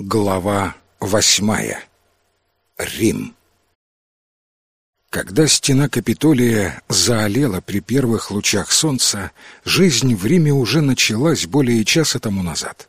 Глава восьмая. Рим. Когда стена Капитолия заолела при первых лучах солнца, жизнь в Риме уже началась более часа тому назад.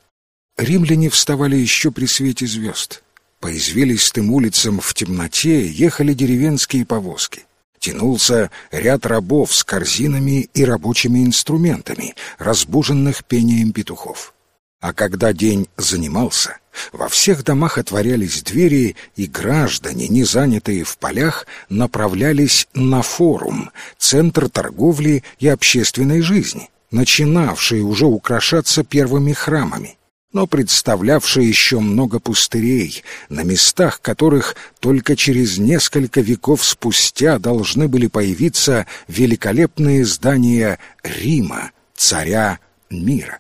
Римляне вставали еще при свете звезд. По извилистым улицам в темноте ехали деревенские повозки. Тянулся ряд рабов с корзинами и рабочими инструментами, разбуженных пением петухов. А когда день занимался, во всех домах отворялись двери, и граждане, не занятые в полях, направлялись на форум, центр торговли и общественной жизни, начинавший уже украшаться первыми храмами, но представлявший еще много пустырей, на местах которых только через несколько веков спустя должны были появиться великолепные здания Рима, царя мира.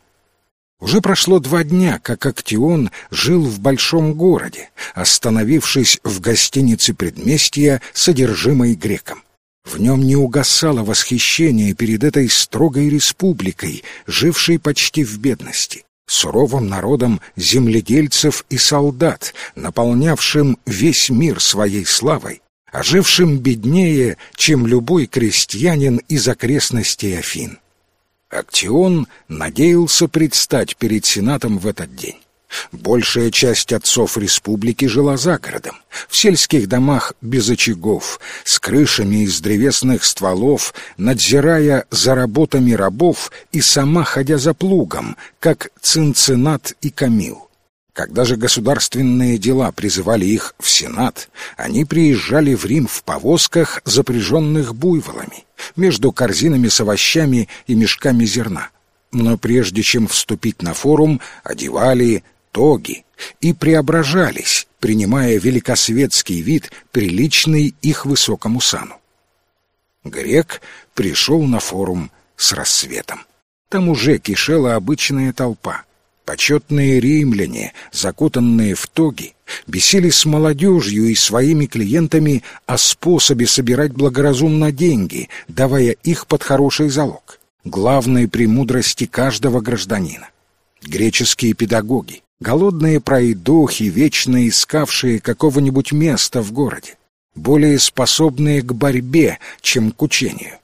Уже прошло два дня, как Актион жил в большом городе, остановившись в гостинице предместья, содержимой греком. В нем не угасало восхищение перед этой строгой республикой, жившей почти в бедности, суровым народом земледельцев и солдат, наполнявшим весь мир своей славой, ожившим беднее, чем любой крестьянин из окрестностей Афин. Актион надеялся предстать перед Сенатом в этот день. Большая часть отцов республики жила за городом, в сельских домах без очагов, с крышами из древесных стволов, надзирая за работами рабов и сама ходя за плугом, как Цинцинат и Камил. Когда же государственные дела призывали их в Сенат, они приезжали в Рим в повозках, запряженных буйволами, между корзинами с овощами и мешками зерна. Но прежде чем вступить на форум, одевали тоги и преображались, принимая великосветский вид, приличный их высокому сану. Грек пришел на форум с рассветом. Там уже кишела обычная толпа — Почетные римляне, закутанные в тоги, бесили с молодежью и своими клиентами о способе собирать благоразумно деньги, давая их под хороший залог. Главной премудрости каждого гражданина. Греческие педагоги, голодные пройдохи, вечно искавшие какого-нибудь места в городе, более способные к борьбе, чем к учению.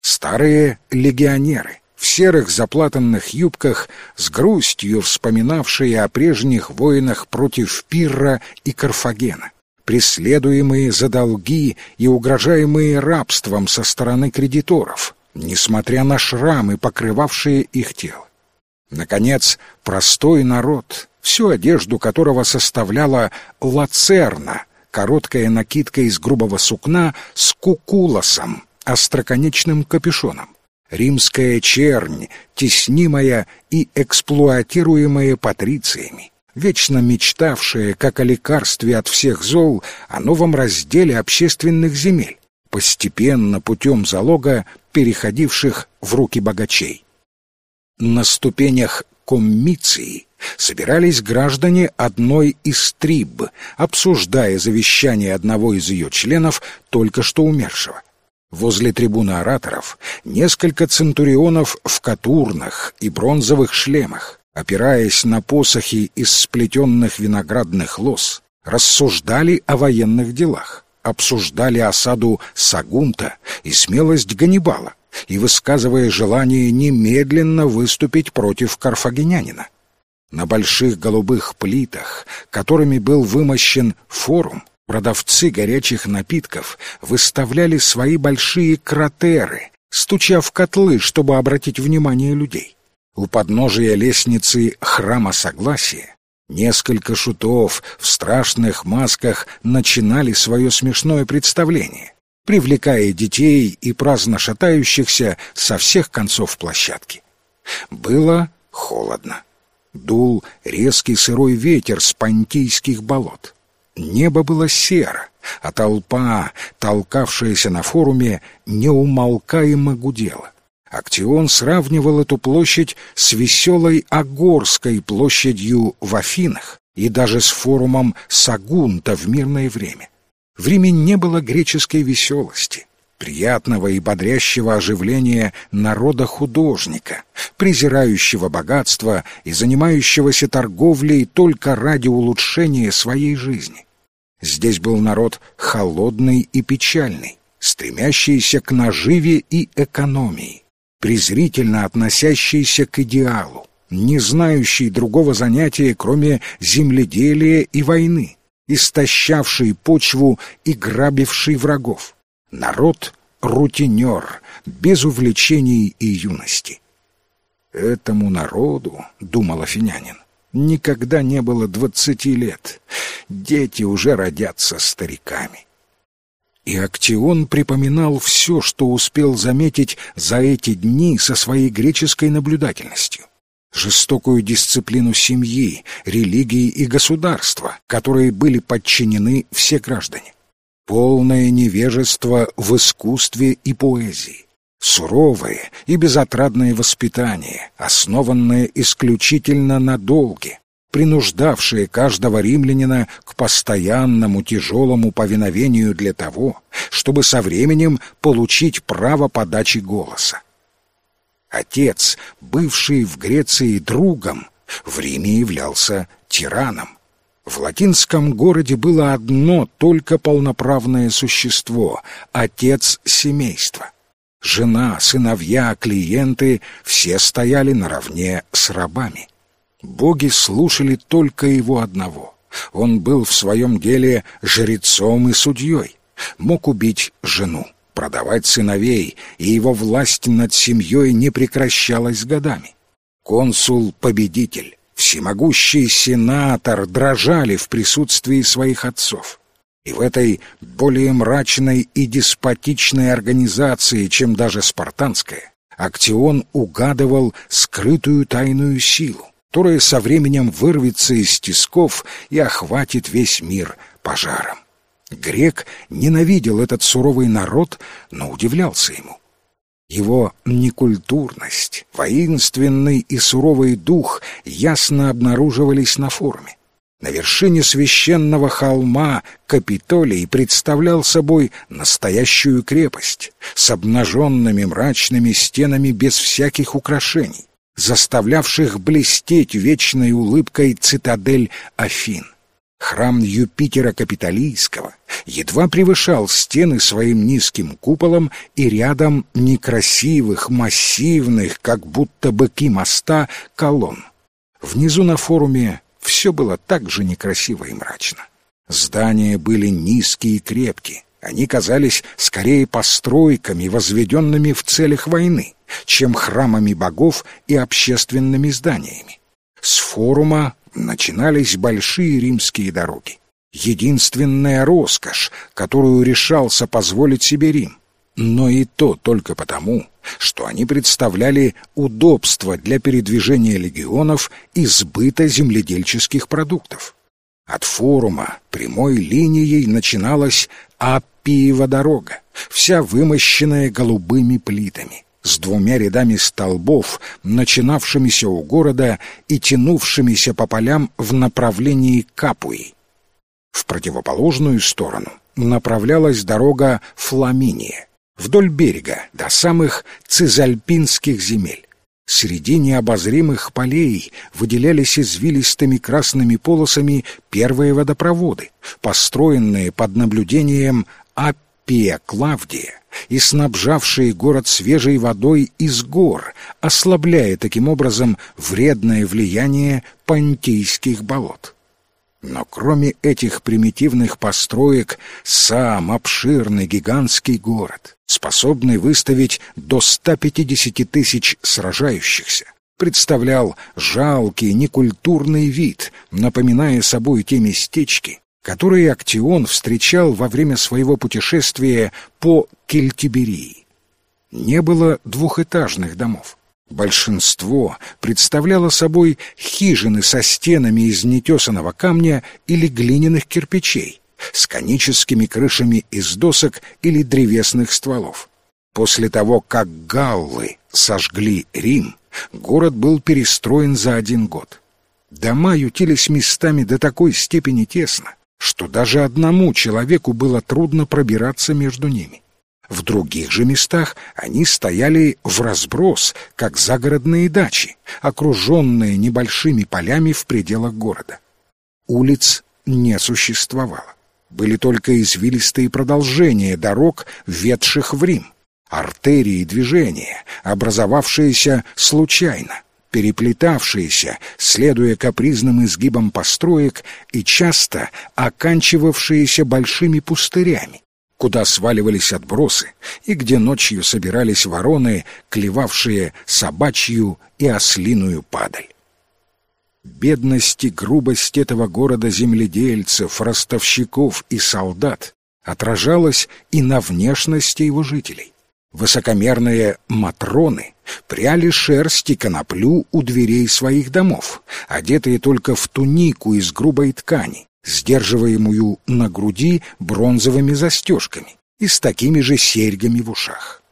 Старые легионеры — в серых заплатанных юбках, с грустью вспоминавшие о прежних войнах против Пирра и Карфагена, преследуемые за долги и угрожаемые рабством со стороны кредиторов, несмотря на шрамы, покрывавшие их тело. Наконец, простой народ, всю одежду которого составляла лацерна, короткая накидка из грубого сукна с кукулосом, остроконечным капюшоном, римская чернь, теснимая и эксплуатируемая патрициями, вечно мечтавшая, как о лекарстве от всех зол, о новом разделе общественных земель, постепенно путем залога переходивших в руки богачей. На ступенях коммиции собирались граждане одной из триб, обсуждая завещание одного из ее членов, только что умершего. Возле трибуны ораторов несколько центурионов в катурнах и бронзовых шлемах, опираясь на посохи из сплетенных виноградных лоз, рассуждали о военных делах, обсуждали осаду Сагунта и смелость Ганнибала и высказывая желание немедленно выступить против карфагенянина. На больших голубых плитах, которыми был вымощен форум, Продавцы горячих напитков выставляли свои большие кратеры, стуча в котлы, чтобы обратить внимание людей. У подножия лестницы храма Согласия несколько шутов в страшных масках начинали свое смешное представление, привлекая детей и праздно шатающихся со всех концов площадки. Было холодно. Дул резкий сырой ветер с понтийских болот. Небо было серо, а толпа, толкавшаяся на форуме, неумолкаемо гудела. Актион сравнивал эту площадь с веселой Агорской площадью в Афинах и даже с форумом Сагунта в мирное время. В Риме не было греческой веселости. приятного и бодрящего оживления народа-художника, презирающего богатство и занимающегося торговлей только ради улучшения своей жизни. Здесь был народ холодный и печальный, стремящийся к наживе и экономии, презрительно относящийся к идеалу, не знающий другого занятия, кроме земледелия и войны, истощавший почву и грабивший врагов. Народ — рутинер, без увлечений и юности. «Этому народу, — думал Афинянин, — никогда не было двадцати лет. Дети уже родятся стариками». И Актион припоминал все, что успел заметить за эти дни со своей греческой наблюдательностью жестокую дисциплину семьи, религии и государства, которые были подчинены все граждане, полное невежество в искусстве и поэзии, суровое и безотрадное воспитание, основанное исключительно на долге, принуждавшее каждого римлянина к постоянному тяжелому повиновению для того, чтобы со временем получить право подачи голоса. Отец, бывший в Греции другом, в Риме являлся тираном. В латинском городе было одно только полноправное существо — отец семейства. Жена, сыновья, клиенты — все стояли наравне с рабами. Боги слушали только его одного. Он был в своем деле жрецом и судьей, мог убить жену продавать сыновей, и его власть над семьей не прекращалась годами. Консул-победитель, всемогущий сенатор дрожали в присутствии своих отцов. И в этой более мрачной и деспотичной организации, чем даже спартанская, Актион угадывал скрытую тайную силу, которая со временем вырвется из тисков и охватит весь мир пожаром. Грек ненавидел этот суровый народ, но удивлялся ему. Его некультурность, воинственный и суровый дух ясно обнаруживались на форуме. На вершине священного холма Капитолий представлял собой настоящую крепость с обнаженными мрачными стенами без всяких украшений, заставлявших блестеть вечной улыбкой цитадель Афин. Храм Юпитера Капитолийского едва превышал стены своим низким куполом, и рядом некрасивых, массивных, как будто быки моста, колонн. Внизу на форуме все было так же некрасиво и мрачно. Здания были низкие и крепкие. Они казались скорее постройками, возведенными в целях войны, чем храмами богов и общественными зданиями. С форума начинались большие римские дороги. Единственная роскошь, которую решался позволить себе Рим. Но и то только потому, что они представляли удобство для передвижения легионов и сбыта земледельческих продуктов. От форума прямой линией начиналась Аппиева дорога, вся вымощенная голубыми плитами с двумя рядами столбов, начинавшимися у города и тянувшимися по полям в направлении Капуи. В противоположную сторону направлялась дорога Фламиния, вдоль берега до самых цизальпинских земель. Среди необозримых полей выделялись извилистыми красными полосами первые водопроводы, построенные под наблюдением Аппия Клавдия и снабжавшие город свежей водой из гор, ослабляя таким образом вредное влияние понтийских болот. Но кроме этих примитивных построек, сам обширный гигантский город, способный выставить до 150 тысяч сражающихся, представлял жалкий, некультурный вид, напоминая собой те местечки, которые Актион встречал во время своего путешествия по Кельтиберии. Не было двухэтажных домов. Большинство представляло собой хижины со стенами из нетесанного камня или глиняных кирпичей, с коническими крышами из досок или древесных стволов. После того, как галлы сожгли Рим, город был перестроен за один год. Дома ютились местами до такой степени тесно, что даже одному человеку было трудно пробираться между ними. В других же местах они стояли в разброс, как загородные дачи, окруженные небольшими полями в пределах города. Улиц не существовало. Были только извилистые продолжения дорог, ведших в Рим, артерии движения, образовавшиеся случайно, переплетавшиеся, следуя капризным изгибам построек и часто оканчивавшиеся большими пустырями, куда сваливались отбросы и где ночью собирались вороны, клевавшие собачью и ослиную падаль. Бедность и грубость этого города земледельцев, ростовщиков и солдат отражалась и на внешности его жителей. Высокомерные матроны пряли шерсть и коноплю у дверей своих домов, одетые только в тунику из грубой ткани, сдерживаемую на груди бронзовыми застежками и с такими же серьгами в ушах.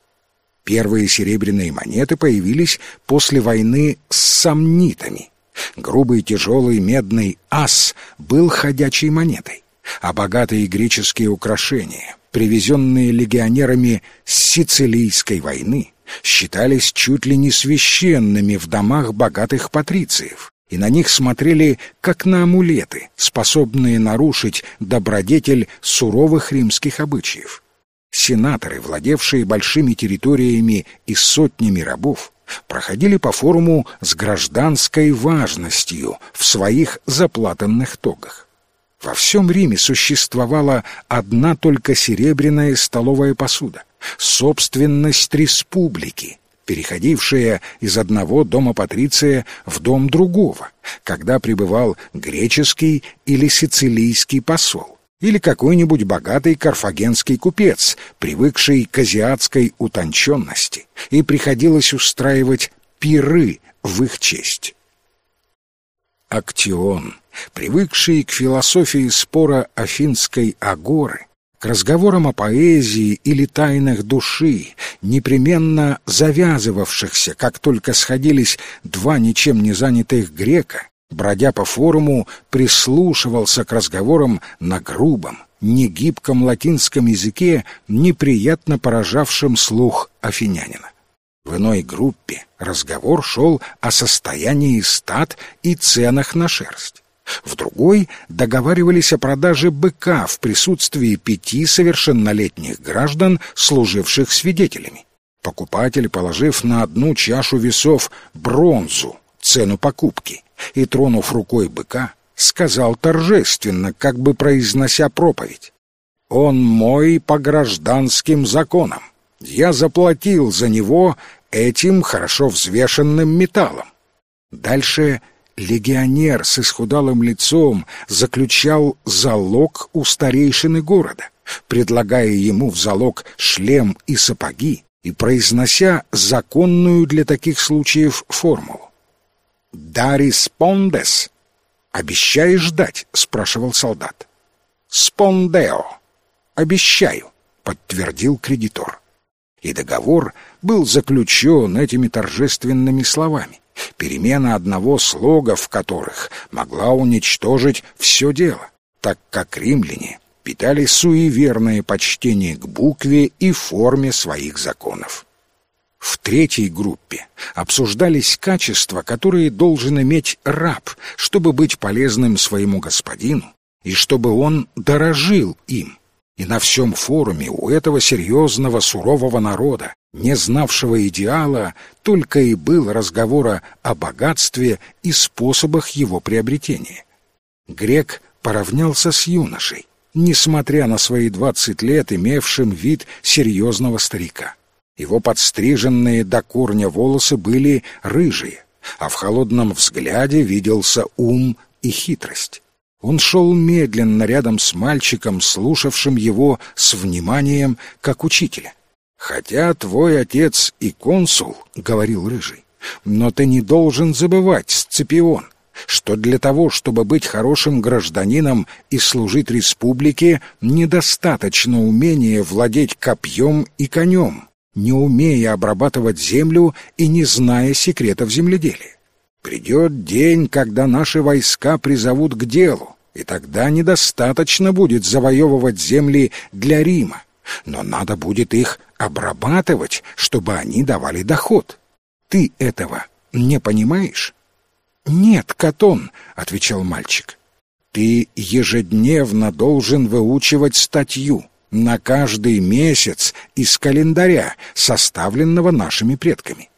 Первые серебряные монеты появились после войны с сомнитами. Грубый тяжелый медный ас был ходячей монетой, а богатые греческие украшения, привезенные легионерами с Сицилийской войны, считались чуть ли не священными в домах богатых патрициев, и на них смотрели как на амулеты, способные нарушить добродетель суровых римских обычаев. Сенаторы, владевшие большими территориями и сотнями рабов, проходили по форуму с гражданской важностью в своих заплатанных тогах. Во всем Риме существовала одна только серебряная столовая посуда, собственность республики, переходившая из одного дома Патриция в дом другого, когда пребывал греческий или сицилийский посол, или какой-нибудь богатый карфагенский купец, привыкший к азиатской утонченности, и приходилось устраивать пиры в их честь. Актион, привыкший к философии спора Афинской агоры, к разговорам о поэзии или тайнах души, непременно завязывавшихся, как только сходились два ничем не занятых грека, бродя по форуму, прислушивался к разговорам на грубом, негибком латинском языке, неприятно поражавшем слух афинянина. В иной группе разговор шел о состоянии стад и ценах на шерсть в другой договаривались о продаже быка в присутствии пяти совершеннолетних граждан, служивших свидетелями. Покупатель, положив на одну чашу весов бронзу, цену покупки, и, тронув рукой быка, сказал торжественно, как бы произнося проповедь. «Он мой по гражданским законам. Я заплатил за него этим хорошо взвешенным металлом». Дальше легионер с исхудалым лицом заключал залог у старейшины города, предлагая ему в залог шлем и сапоги и произнося законную для таких случаев формулу. «Дарис пондес» — «Обещаешь дать?» — спрашивал солдат. «Спондео» — «Обещаю», — подтвердил кредитор. И договор был заключен этими торжественными словами перемена одного слога в которых могла уничтожить все дело, так как римляне питали суеверное почтение к букве и форме своих законов. В третьей группе обсуждались качества, которые должен иметь раб, чтобы быть полезным своему господину и чтобы он дорожил им. И на всем форуме у этого серьезного сурового народа не знавшего идеала, только и был разговора о богатстве и способах его приобретения. Грек поравнялся с юношей, несмотря на свои двадцать лет, имевшим вид серьезного старика. Его подстриженные до корня волосы были рыжие, а в холодном взгляде виделся ум и хитрость. Он шел медленно рядом с мальчиком, слушавшим его с вниманием, как учителя. «Хотя твой отец и консул», — говорил Рыжий, — «но ты не должен забывать, Сципион, что для того, чтобы быть хорошим гражданином и служить республике, недостаточно умения владеть копьем и конем, не умея обрабатывать землю и не зная секретов земледелия. Придет день, когда наши войска призовут к делу, и тогда недостаточно будет завоевывать земли для Рима, но надо будет их обрабатывать, чтобы они давали доход. Ты этого не понимаешь? «Нет, Катон», — отвечал мальчик. «Ты ежедневно должен выучивать статью на каждый месяц из календаря, составленного нашими предками.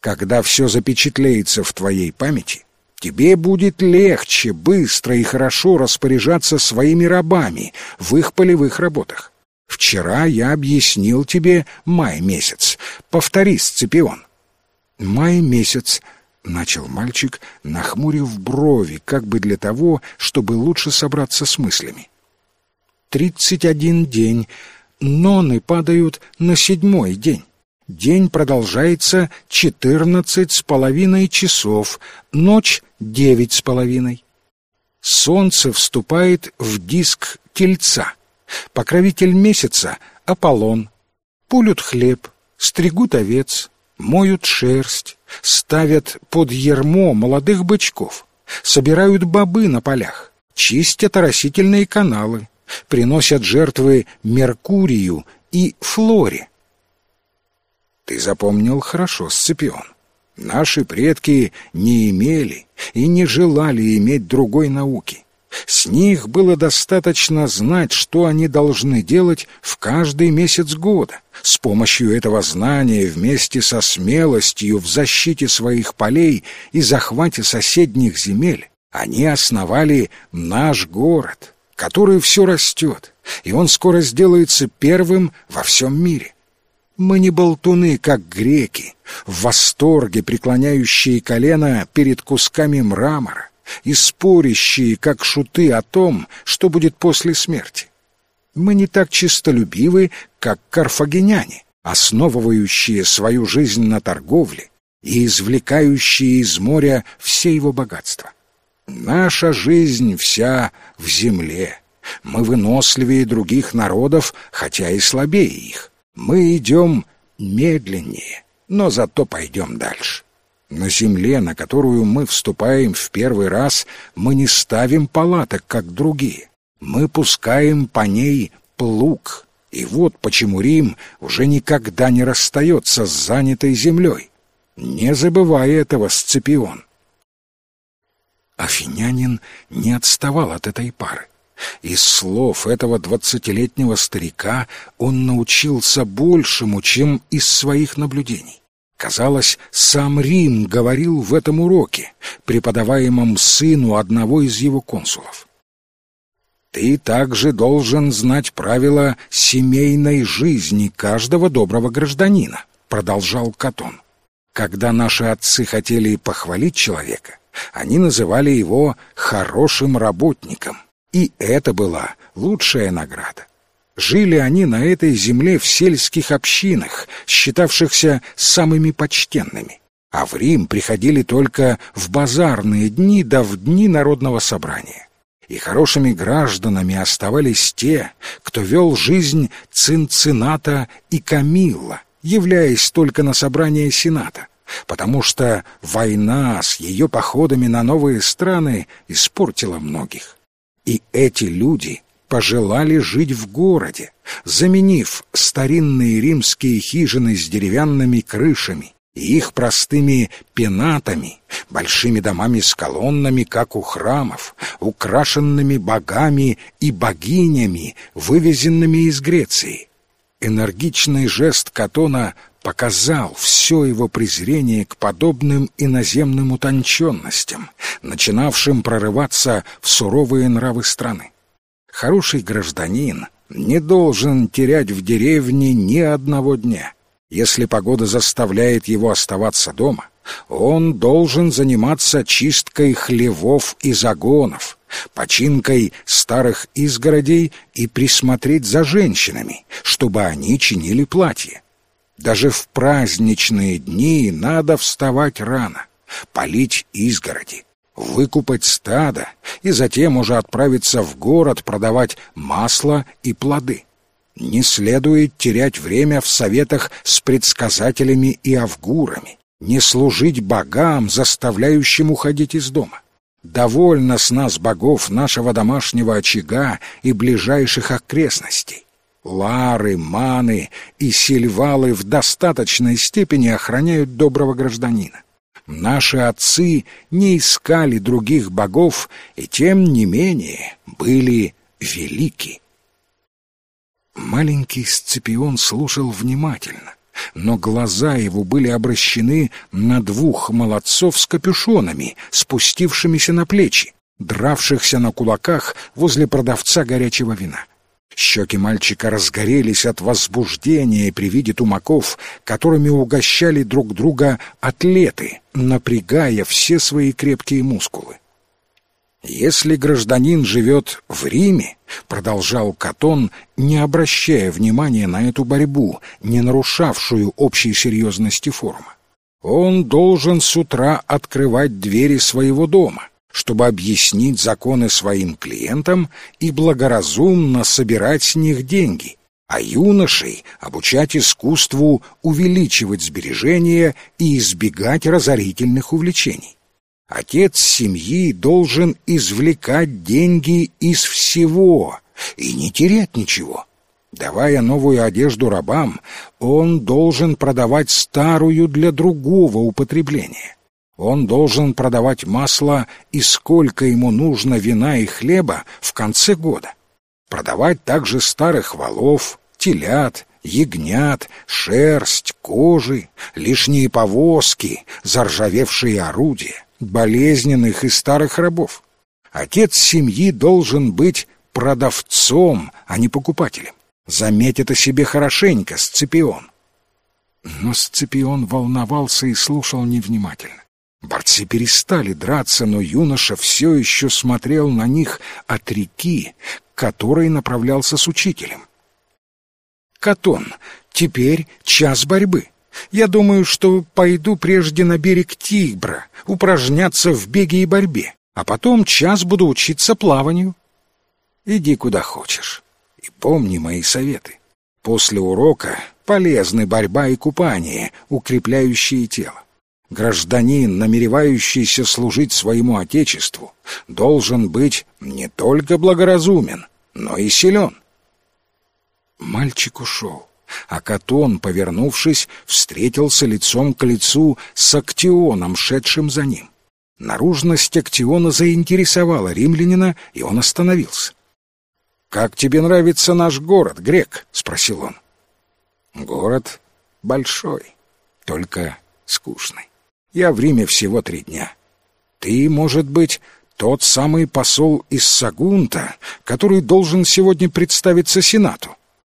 Когда все запечатлеется в твоей памяти, тебе будет легче быстро и хорошо распоряжаться своими рабами в их полевых работах. Вчера я объяснил тебе май месяц. Повтори, Сципион. Май месяц, начал мальчик, нахмурив брови, как бы для того, чтобы лучше собраться с мыслями. Тридцать один день, ноны падают на седьмой день. День продолжается четырнадцать с половиной часов, ночь девять с половиной. Солнце вступает в диск тельца. Покровитель месяца — Аполлон. Пулют хлеб, стригут овец, моют шерсть, ставят под ермо молодых бычков, собирают бобы на полях, чистят оросительные каналы, приносят жертвы Меркурию и Флоре — ты запомнил хорошо, Сципион. Наши предки не имели и не желали иметь другой науки. С них было достаточно знать, что они должны делать в каждый месяц года. С помощью этого знания вместе со смелостью в защите своих полей и захвате соседних земель они основали наш город, который все растет, и он скоро сделается первым во всем мире. Мы не болтуны, как греки, в восторге преклоняющие колено перед кусками мрамора и спорящие, как шуты, о том, что будет после смерти. Мы не так чистолюбивы, как карфагеняне, основывающие свою жизнь на торговле и извлекающие из моря все его богатства. Наша жизнь вся в земле. Мы выносливее других народов, хотя и слабее их. Мы идем медленнее, но зато пойдем дальше. На земле, на которую мы вступаем в первый раз, мы не ставим палаток, как другие. Мы пускаем по ней плуг. И вот почему Рим уже никогда не расстается с занятой землей. Не забывай этого, Сципион. Афинянин не отставал от этой пары. Из слов этого двадцатилетнего старика он научился большему, чем из своих наблюдений. Казалось, сам Рим говорил в этом уроке, преподаваемом сыну одного из его консулов. «Ты также должен знать правила семейной жизни каждого доброго гражданина», — продолжал Катон. «Когда наши отцы хотели похвалить человека, они называли его «хорошим работником», и это была лучшая награда. Жили они на этой земле в сельских общинах, считавшихся самыми почтенными, а в Рим приходили только в базарные дни да в дни народного собрания. И хорошими гражданами оставались те, кто вел жизнь Цинцината и Камилла, являясь только на собрание Сената, потому что война с ее походами на новые страны испортила многих. И эти люди пожелали жить в городе, заменив старинные римские хижины с деревянными крышами и их простыми пенатами, большими домами с колоннами, как у храмов, украшенными богами и богинями, вывезенными из Греции. Энергичный жест Катона показал все его презрение к подобным иноземным утонченностям, начинавшим прорываться в суровые нравы страны. Хороший гражданин не должен терять в деревне ни одного дня. Если погода заставляет его оставаться дома, он должен заниматься чисткой хлевов и загонов, починкой старых изгородей и присмотреть за женщинами, чтобы они чинили платье. Даже в праздничные дни надо вставать рано, полить изгороди, выкупать стадо и затем уже отправиться в город продавать масло и плоды. Не следует терять время в советах с предсказателями и авгурами, не служить богам, заставляющим уходить из дома. Довольно с нас богов нашего домашнего очага и ближайших окрестностей. Лары, маны и сильвалы в достаточной степени охраняют доброго гражданина. Наши отцы не искали других богов и тем не менее были велики. Маленький Сципион слушал внимательно, но глаза его были обращены на двух молодцов с капюшонами, спустившимися на плечи, дравшихся на кулаках возле продавца горячего вина. Щеки мальчика разгорелись от возбуждения при виде тумаков, которыми угощали друг друга атлеты, напрягая все свои крепкие мускулы. «Если гражданин живет в Риме, — продолжал Катон, не обращая внимания на эту борьбу, не нарушавшую общей серьезности форума, — он должен с утра открывать двери своего дома, чтобы объяснить законы своим клиентам и благоразумно собирать с них деньги, а юношей обучать искусству увеличивать сбережения и избегать разорительных увлечений. Отец семьи должен извлекать деньги из всего и не терять ничего. Давая новую одежду рабам, он должен продавать старую для другого употребления. Он должен продавать масло и сколько ему нужно вина и хлеба в конце года. Продавать также старых валов, телят, ягнят, шерсть, кожи, лишние повозки, заржавевшие орудия, болезненных и старых рабов. Отец семьи должен быть продавцом, а не покупателем. Заметь это себе хорошенько, Сципион. Но Сципион волновался и слушал невнимательно. Борцы перестали драться, но юноша все еще смотрел на них от реки, к которой направлялся с учителем. «Катон, теперь час борьбы. Я думаю, что пойду прежде на берег Тигбра, упражняться в беге и борьбе, а потом час буду учиться плаванию. Иди куда хочешь. И помни мои советы. После урока полезны борьба и купание, укрепляющие тело. Гражданин, намеревающийся служить своему Отечеству, должен быть не только благоразумен, но и силен. Мальчик ушел, а Катон, повернувшись, встретился лицом к лицу с Актионом, шедшим за ним. Наружность Актиона заинтересовала римлянина, и он остановился. «Как тебе нравится наш город, грек?» — спросил он. «Город большой, только скучный. Я в Риме всего три дня. Ты, может быть, тот самый посол из Сагунта, который должен сегодня представиться Сенату?»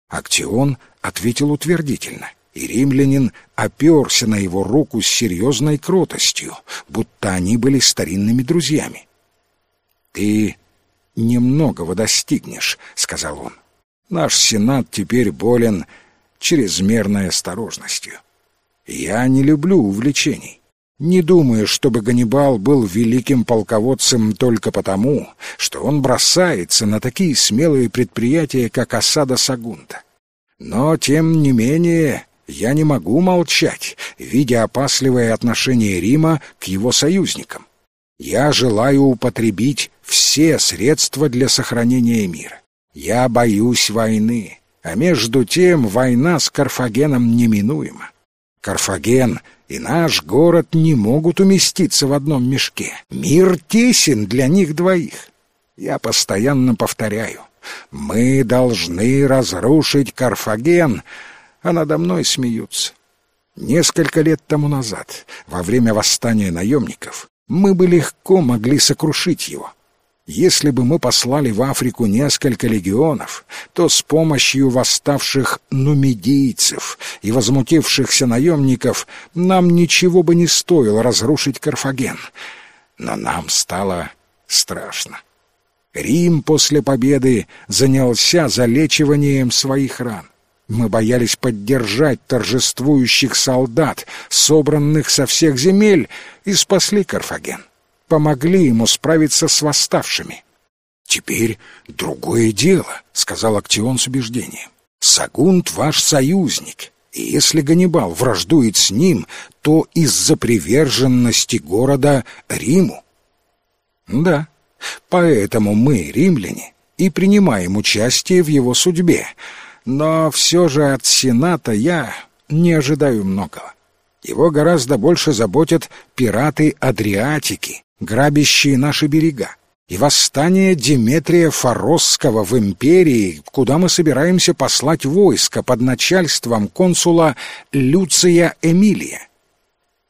Актион ответил утвердительно, и римлянин оперся на его руку с серьезной кротостью, будто они были старинными друзьями. «Ты немногого достигнешь», — сказал он. «Наш Сенат теперь болен чрезмерной осторожностью. Я не люблю увлечений. Не думаю, чтобы Ганнибал был великим полководцем только потому, что он бросается на такие смелые предприятия, как осада Сагунта. Но, тем не менее, я не могу молчать, видя опасливое отношение Рима к его союзникам. Я желаю употребить все средства для сохранения мира. Я боюсь войны, а между тем война с Карфагеном неминуема. Карфаген и наш город не могут уместиться в одном мешке. Мир тесен для них двоих. Я постоянно повторяю, мы должны разрушить Карфаген, а надо мной смеются. Несколько лет тому назад, во время восстания наемников, мы бы легко могли сокрушить его. Если бы мы послали в Африку несколько легионов, то с помощью восставших нумидийцев и возмутившихся наемников нам ничего бы не стоило разрушить Карфаген. Но нам стало страшно. Рим после победы занялся залечиванием своих ран. Мы боялись поддержать торжествующих солдат, собранных со всех земель, и спасли Карфаген помогли ему справиться с восставшими. «Теперь другое дело», — сказал Актион с убеждением. «Сагунт ваш союзник, и если Ганнибал враждует с ним, то из-за приверженности города Риму». «Да, поэтому мы, римляне, и принимаем участие в его судьбе. Но все же от Сената я не ожидаю многого. Его гораздо больше заботят пираты Адриатики, грабящие наши берега, и восстание Деметрия Форосского в империи, куда мы собираемся послать войско под начальством консула Люция Эмилия.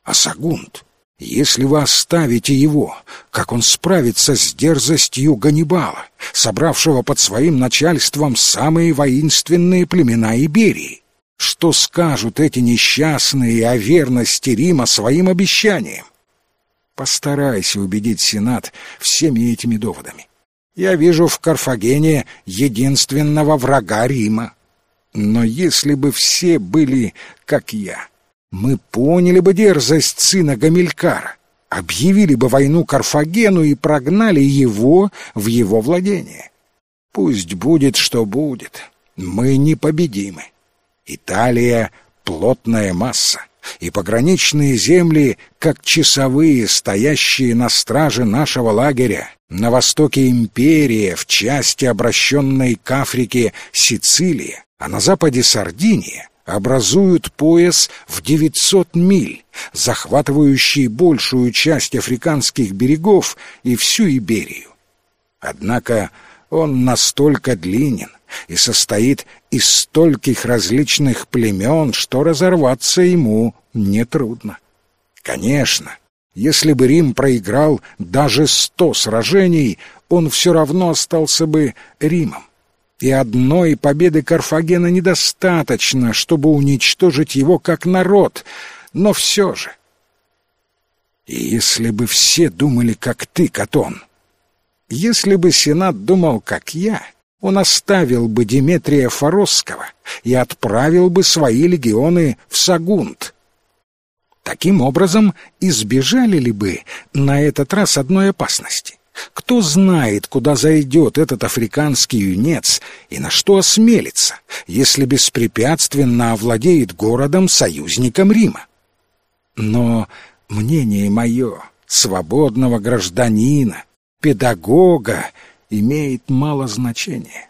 А Сагунт, если вы оставите его, как он справится с дерзостью Ганнибала, собравшего под своим начальством самые воинственные племена Иберии? Что скажут эти несчастные о верности Рима своим обещаниям? Постарайся убедить Сенат всеми этими доводами. Я вижу в Карфагене единственного врага Рима. Но если бы все были как я, мы поняли бы дерзость сына Гамилькара, объявили бы войну Карфагену и прогнали его в его владение. Пусть будет, что будет, мы непобедимы. Италия — плотная масса и пограничные земли, как часовые, стоящие на страже нашего лагеря, на востоке империя, в части, обращенной к Африке, Сицилия, а на западе Сардиния, образуют пояс в 900 миль, захватывающий большую часть африканских берегов и всю Иберию. Однако он настолько длинен и состоит из стольких различных племен, что разорваться ему нетрудно. Конечно, если бы Рим проиграл даже сто сражений, он все равно остался бы Римом. И одной победы Карфагена недостаточно, чтобы уничтожить его как народ, но все же. И если бы все думали, как ты, Катон, если бы Сенат думал, как я, он оставил бы Диметрия Форосского и отправил бы свои легионы в Сагунт. Таким образом, избежали ли бы на этот раз одной опасности? Кто знает, куда зайдет этот африканский юнец и на что осмелится, если беспрепятственно овладеет городом союзником Рима? Но мнение мое, свободного гражданина, педагога, имеет мало значения.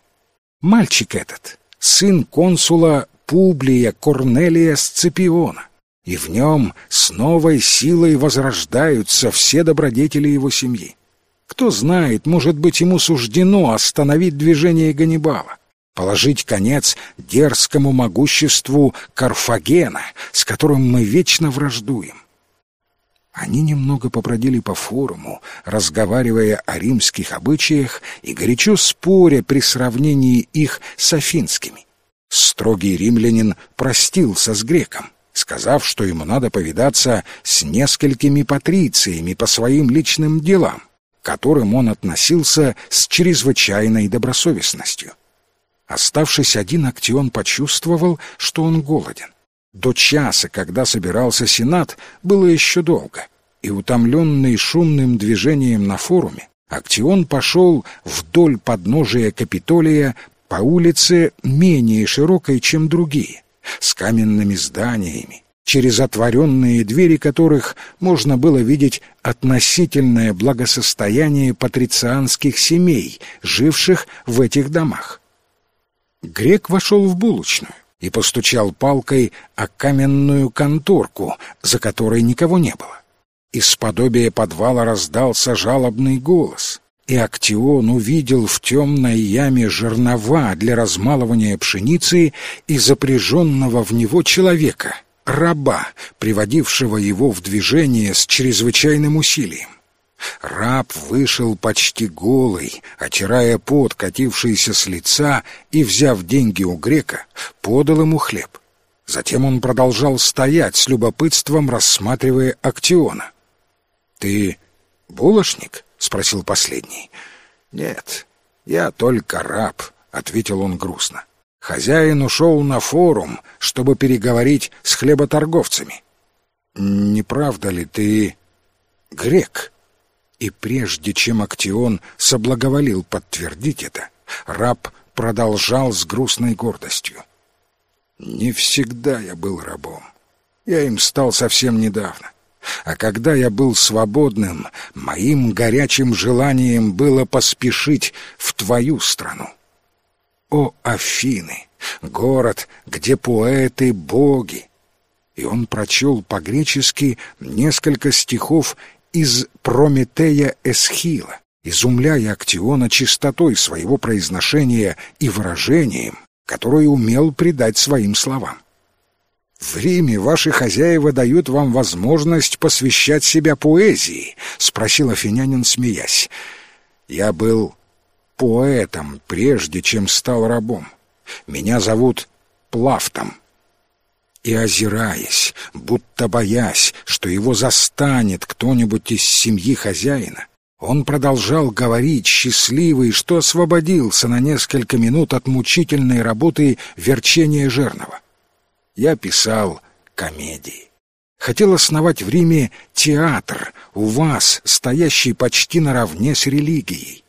Мальчик этот — сын консула Публия Корнелия Сципиона, и в нем с новой силой возрождаются все добродетели его семьи. Кто знает, может быть, ему суждено остановить движение Ганнибала, положить конец дерзкому могуществу Карфагена, с которым мы вечно враждуем. Они немного побродили по форуму, разговаривая о римских обычаях и горячо споря при сравнении их с афинскими. Строгий римлянин простился с греком, сказав, что ему надо повидаться с несколькими патрициями по своим личным делам, к которым он относился с чрезвычайной добросовестностью. Оставшись один, Актион почувствовал, что он голоден. До часа, когда собирался Сенат, было еще долго, и, утомленный шумным движением на форуме, Актион пошел вдоль подножия Капитолия по улице менее широкой, чем другие, с каменными зданиями, через отворенные двери которых можно было видеть относительное благосостояние патрицианских семей, живших в этих домах. Грек вошел в булочную и постучал палкой о каменную конторку, за которой никого не было. Из подобия подвала раздался жалобный голос, и Актион увидел в темной яме жернова для размалывания пшеницы и запряженного в него человека, раба, приводившего его в движение с чрезвычайным усилием. Раб вышел почти голый, отирая пот, катившийся с лица, и, взяв деньги у грека, подал ему хлеб. Затем он продолжал стоять с любопытством, рассматривая Актиона. «Ты булочник?» — спросил последний. «Нет, я только раб», — ответил он грустно. «Хозяин ушел на форум, чтобы переговорить с хлеботорговцами». «Не правда ли ты грек?» И прежде чем Актион соблаговолил подтвердить это, раб продолжал с грустной гордостью. «Не всегда я был рабом. Я им стал совсем недавно. А когда я был свободным, моим горячим желанием было поспешить в твою страну. «О, Афины! Город, где поэты — боги!» И он прочел по-гречески несколько стихов из Прометея Эсхила, изумляя Актиона чистотой своего произношения и выражением, которое умел придать своим словам. В Риме ваши хозяева дают вам возможность посвящать себя поэзии, спросил афинянин, смеясь. Я был поэтом, прежде чем стал рабом. Меня зовут Плафтом. И, озираясь, будто боясь, что его застанет кто-нибудь из семьи хозяина, он продолжал говорить, счастливый, что освободился на несколько минут от мучительной работы верчения жернова. Я писал комедии. Хотел основать в Риме театр, у вас, стоящий почти наравне с религией.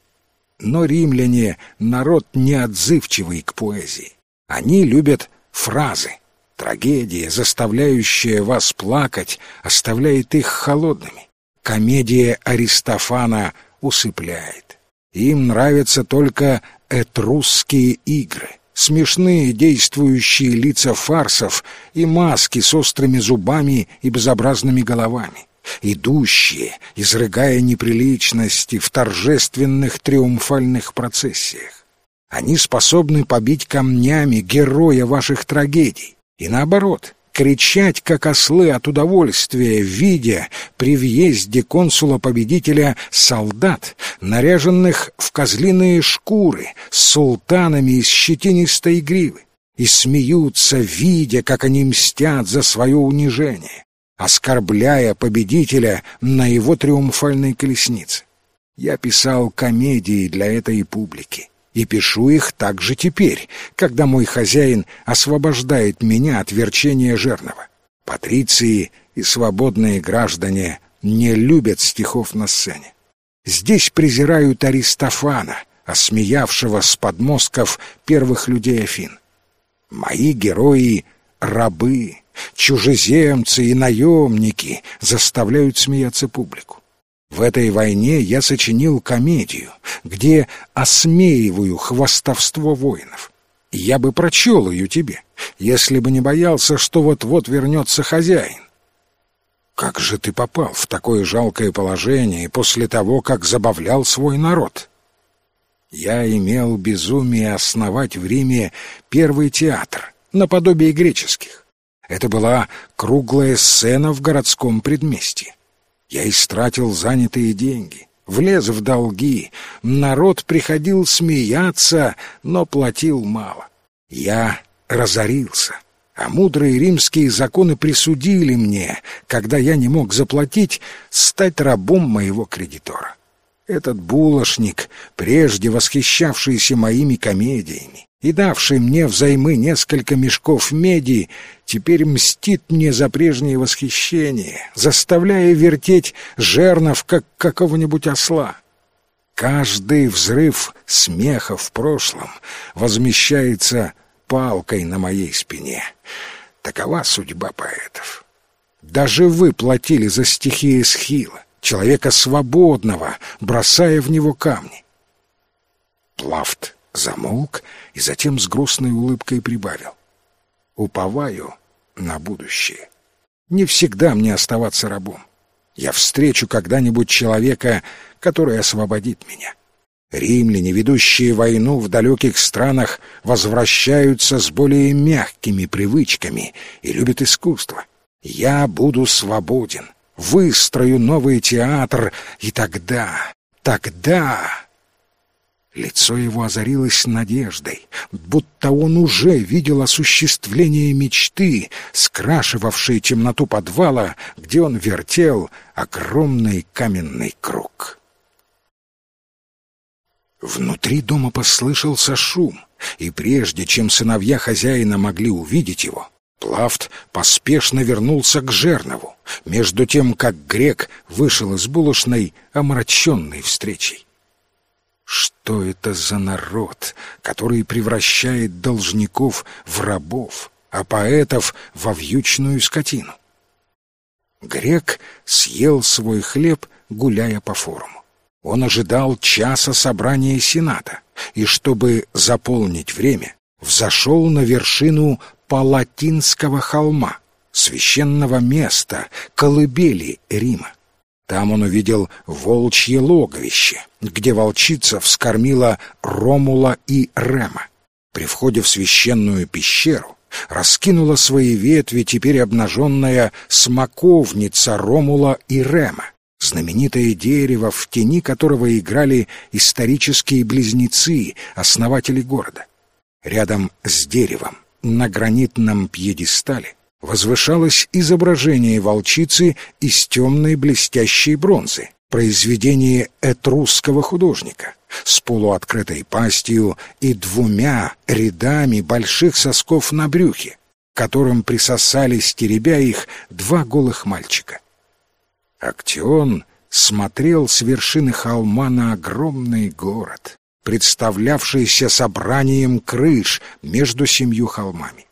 Но римляне — народ неотзывчивый к поэзии. Они любят фразы. Трагедия, заставляющая вас плакать, оставляет их холодными. Комедия Аристофана усыпляет. Им нравятся только этрусские игры, смешные действующие лица фарсов и маски с острыми зубами и безобразными головами идущие, изрыгая неприличности в торжественных триумфальных процессиях. Они способны побить камнями героя ваших трагедий. И наоборот, кричать, как ослы от удовольствия, видя при въезде консула-победителя солдат, наряженных в козлиные шкуры, с султанами из щетинистой гривы, и смеются, видя, как они мстят за свое унижение оскорбляя победителя на его триумфальной колеснице. Я писал комедии для этой публики и пишу их также теперь, когда мой хозяин освобождает меня от верчения жернова. Патриции и свободные граждане не любят стихов на сцене. Здесь презирают Аристофана, осмеявшего с подмостков первых людей Афин. Мои герои — рабы, чужеземцы и наемники заставляют смеяться публику. В этой войне я сочинил комедию, где осмеиваю хвастовство воинов. Я бы прочел ее тебе, если бы не боялся, что вот-вот вернется хозяин. Как же ты попал в такое жалкое положение после того, как забавлял свой народ? Я имел безумие основать в Риме первый театр, наподобие греческих. Это была круглая сцена в городском предместье. Я истратил занятые деньги, влез в долги, народ приходил смеяться, но платил мало. Я разорился, а мудрые римские законы присудили мне, когда я не мог заплатить, стать рабом моего кредитора. Этот булочник, прежде восхищавшийся моими комедиями, и давший мне взаймы несколько мешков меди, теперь мстит мне за прежнее восхищение, заставляя вертеть жернов, как какого-нибудь осла. Каждый взрыв смеха в прошлом возмещается палкой на моей спине. Такова судьба поэтов. Даже вы платили за стихи Эсхила, человека свободного, бросая в него камни. Плафт замолк и затем с грустной улыбкой прибавил. «Уповаю на будущее. Не всегда мне оставаться рабом. Я встречу когда-нибудь человека, который освободит меня. Римляне, ведущие войну в далеких странах, возвращаются с более мягкими привычками и любят искусство. Я буду свободен, выстрою новый театр, и тогда, тогда Лицо его озарилось надеждой, будто он уже видел осуществление мечты, скрашивавшей темноту подвала, где он вертел огромный каменный круг. Внутри дома послышался шум, и прежде чем сыновья хозяина могли увидеть его, Плафт поспешно вернулся к Жернову, между тем, как грек вышел из булочной, омраченной встречей. Что это за народ, который превращает должников в рабов, а поэтов во вьючную скотину? Грек съел свой хлеб, гуляя по форуму. Он ожидал часа собрания Сената, и, чтобы заполнить время, взошел на вершину Палатинского холма, священного места, колыбели Рима. Там он увидел волчье логовище, где волчица вскормила Ромула и Рема. При входе в священную пещеру раскинула свои ветви теперь обнаженная смоковница Ромула и Рема, знаменитое дерево, в тени которого играли исторические близнецы, основатели города. Рядом с деревом на гранитном пьедестале возвышалось изображение волчицы из темной блестящей бронзы, произведение этрусского художника, с полуоткрытой пастью и двумя рядами больших сосков на брюхе, которым присосались, теребя их, два голых мальчика. Актион смотрел с вершины холма на огромный город, представлявшийся собранием крыш между семью холмами.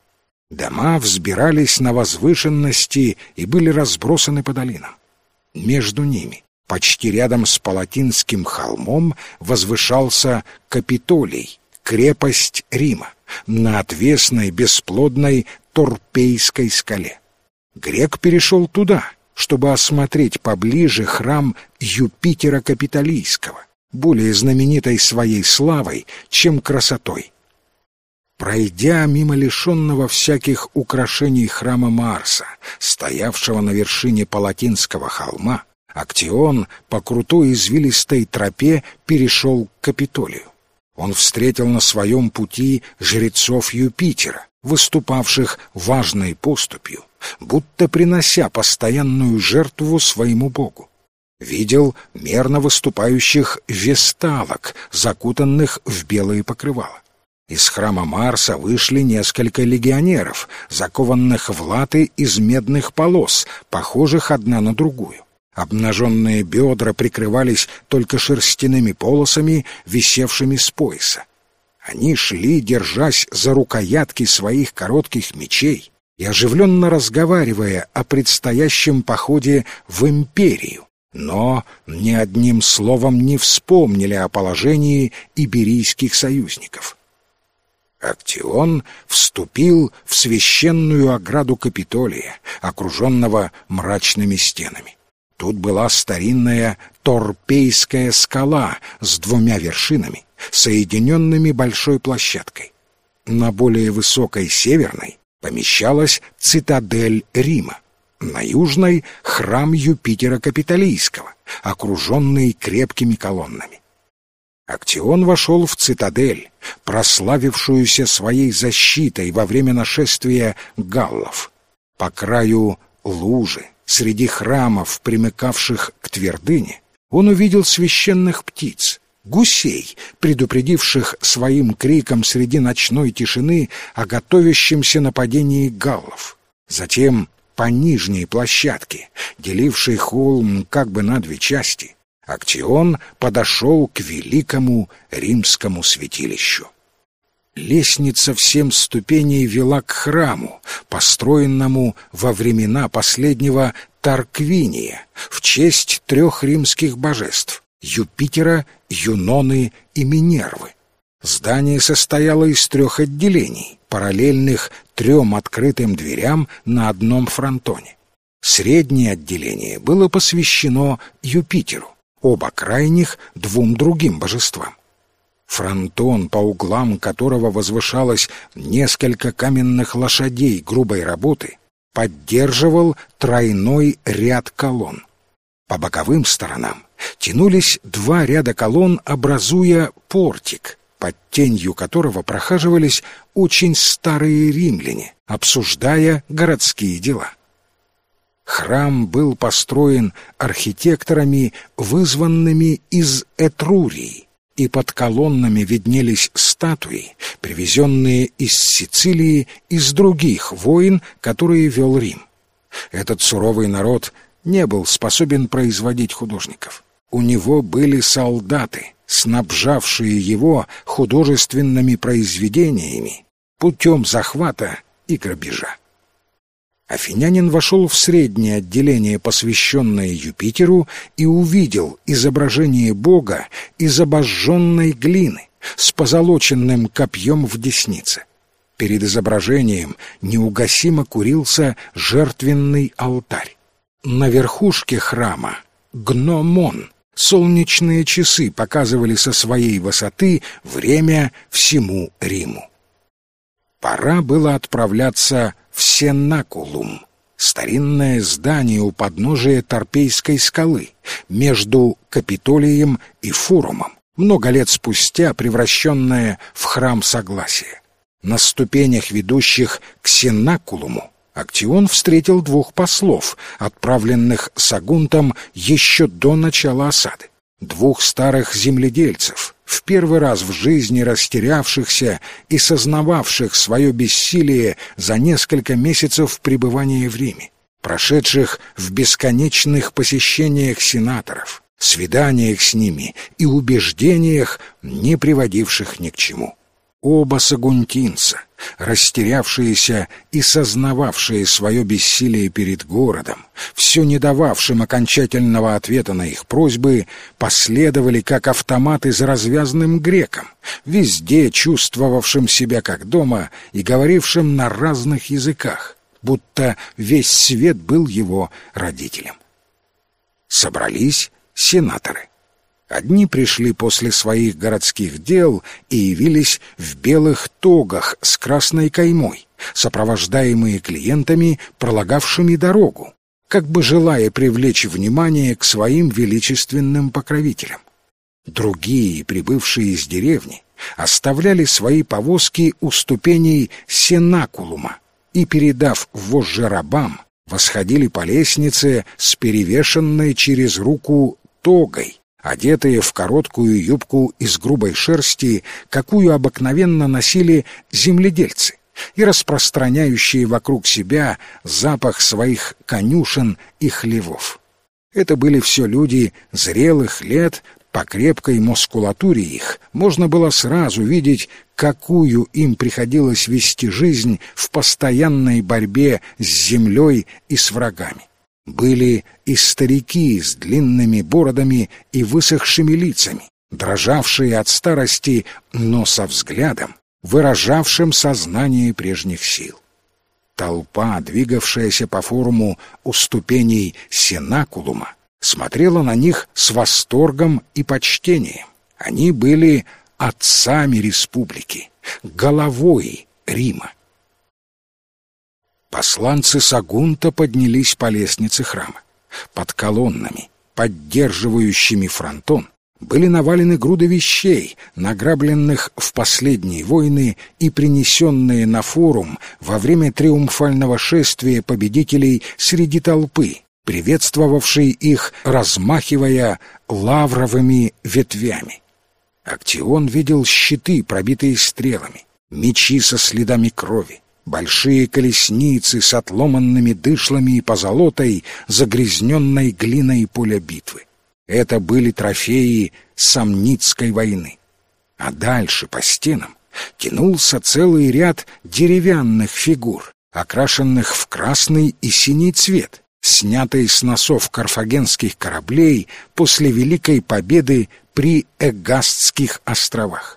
Дома взбирались на возвышенности и были разбросаны по долинам. Между ними, почти рядом с Палатинским холмом, возвышался Капитолий, крепость Рима, на отвесной бесплодной Торпейской скале. Грек перешел туда, чтобы осмотреть поближе храм Юпитера Капитолийского, более знаменитой своей славой, чем красотой. Пройдя мимо лишенного всяких украшений храма Марса, стоявшего на вершине Палатинского холма, Актион по крутой извилистой тропе перешел к Капитолию. Он встретил на своем пути жрецов Юпитера, выступавших важной поступью, будто принося постоянную жертву своему богу. Видел мерно выступающих весталок, закутанных в белые покрывала. Из храма Марса вышли несколько легионеров, закованных в латы из медных полос, похожих одна на другую. Обнаженные бедра прикрывались только шерстяными полосами, висевшими с пояса. Они шли, держась за рукоятки своих коротких мечей и оживленно разговаривая о предстоящем походе в империю, но ни одним словом не вспомнили о положении иберийских союзников. Актион вступил в священную ограду Капитолия, окруженного мрачными стенами. Тут была старинная Торпейская скала с двумя вершинами, соединенными большой площадкой. На более высокой северной помещалась цитадель Рима, на южной — храм Юпитера Капитолийского, окруженный крепкими колоннами. Актион вошел в цитадель, прославившуюся своей защитой во время нашествия галлов. По краю лужи, среди храмов, примыкавших к твердыне, он увидел священных птиц, гусей, предупредивших своим криком среди ночной тишины о готовящемся нападении галлов. Затем по нижней площадке, делившей холм как бы на две части, Актион подошел к великому римскому святилищу. Лестница в семь ступеней вела к храму, построенному во времена последнего Тарквиния в честь трех римских божеств — Юпитера, Юноны и Минервы. Здание состояло из трех отделений, параллельных трем открытым дверям на одном фронтоне. Среднее отделение было посвящено Юпитеру, оба крайних — двум другим божествам. Фронтон, по углам которого возвышалось несколько каменных лошадей грубой работы, поддерживал тройной ряд колонн. По боковым сторонам тянулись два ряда колонн, образуя портик, под тенью которого прохаживались очень старые римляне, обсуждая городские дела. Храм был построен архитекторами, вызванными из Этрурии, и под колоннами виднелись статуи, привезенные из Сицилии из других войн, которые вел Рим. Этот суровый народ не был способен производить художников. У него были солдаты, снабжавшие его художественными произведениями путем захвата и грабежа. Афинянин вошел в среднее отделение, посвященное Юпитеру, и увидел изображение Бога из обожженной глины, с позолоченным копьем в деснице. Перед изображением неугасимо курился жертвенный алтарь. На верхушке храма — гномон. Солнечные часы показывали со своей высоты время всему Риму. Пора было отправляться в Сенакулум, старинное здание у подножия Торпейской скалы, между Капитолием и Фурумом, много лет спустя превращенное в храм Согласия. На ступенях, ведущих к Сенакулуму, Актион встретил двух послов, отправленных Сагунтом еще до начала осады. Двух старых земледельцев, в первый раз в жизни растерявшихся и сознававших свое бессилие за несколько месяцев пребывания в Риме, прошедших в бесконечных посещениях сенаторов, свиданиях с ними и убеждениях, не приводивших ни к чему. Оба сагунтинца, растерявшиеся и сознававшие свое бессилие перед городом, все не дававшим окончательного ответа на их просьбы, последовали как автоматы за развязным греком, везде чувствовавшим себя как дома и говорившим на разных языках, будто весь свет был его родителем. Собрались сенаторы. Одни пришли после своих городских дел и явились в белых тогах с красной каймой, сопровождаемые клиентами, пролагавшими дорогу, как бы желая привлечь внимание к своим величественным покровителям. Другие, прибывшие из деревни, оставляли свои повозки у ступеней Сенакулума и, передав вожжи рабам, восходили по лестнице с перевешенной через руку тогой, одетые в короткую юбку из грубой шерсти, какую обыкновенно носили земледельцы, и распространяющие вокруг себя запах своих конюшен и хлевов. Это были все люди зрелых лет, по крепкой мускулатуре их можно было сразу видеть, какую им приходилось вести жизнь в постоянной борьбе с землей и с врагами были и старики с длинными бородами и высохшими лицами, дрожавшие от старости, но со взглядом, выражавшим сознание прежних сил. Толпа, двигавшаяся по форуму у ступеней Сенакулума, смотрела на них с восторгом и почтением. Они были отцами республики, головой Рима. Посланцы Сагунта поднялись по лестнице храма. Под колоннами, поддерживающими фронтон, были навалены груды вещей, награбленных в последние войны и принесенные на форум во время триумфального шествия победителей среди толпы, приветствовавшей их, размахивая лавровыми ветвями. Актион видел щиты, пробитые стрелами, мечи со следами крови, большие колесницы с отломанными дышлами и позолотой, загрязненной глиной поля битвы. Это были трофеи Самницкой войны. А дальше по стенам тянулся целый ряд деревянных фигур, окрашенных в красный и синий цвет, снятые с носов карфагенских кораблей после Великой Победы при Эгастских островах.